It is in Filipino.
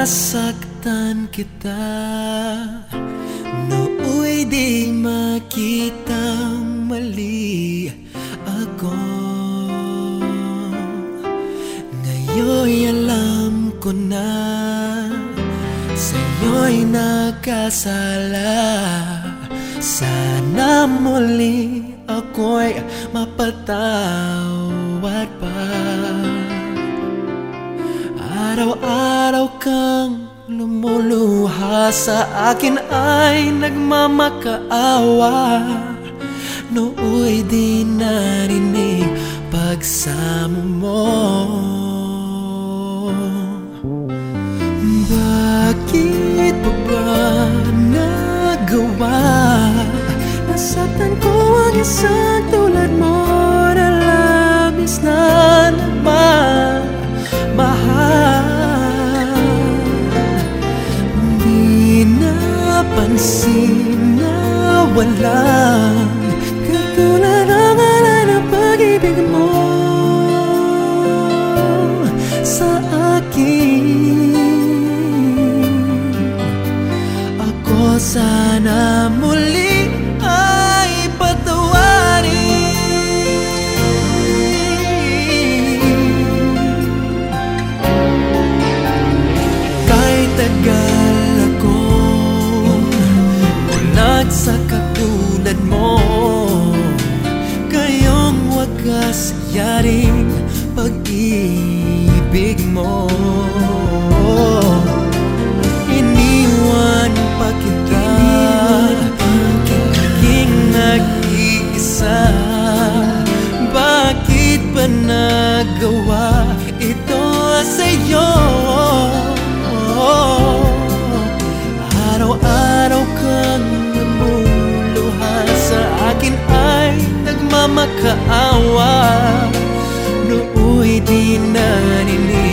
Nasaktan kita. Nooy di makita mali ako. Ngayon'y alam ko na Sa'yo'y nakasala. Sana muli ako'y mapatawad pa Araw-araw kang lumuluha sa akin ay nagmamakaawa. Nooy di narinig pagsamo mo. Bakit pa ba nagawa? Nasaktan ko ang isang napansin na walang Katulad ang alay ng pag-ibig mo. Sa akin wagas yaring pag-ibig mo nagmamakaawa Nooy di narinig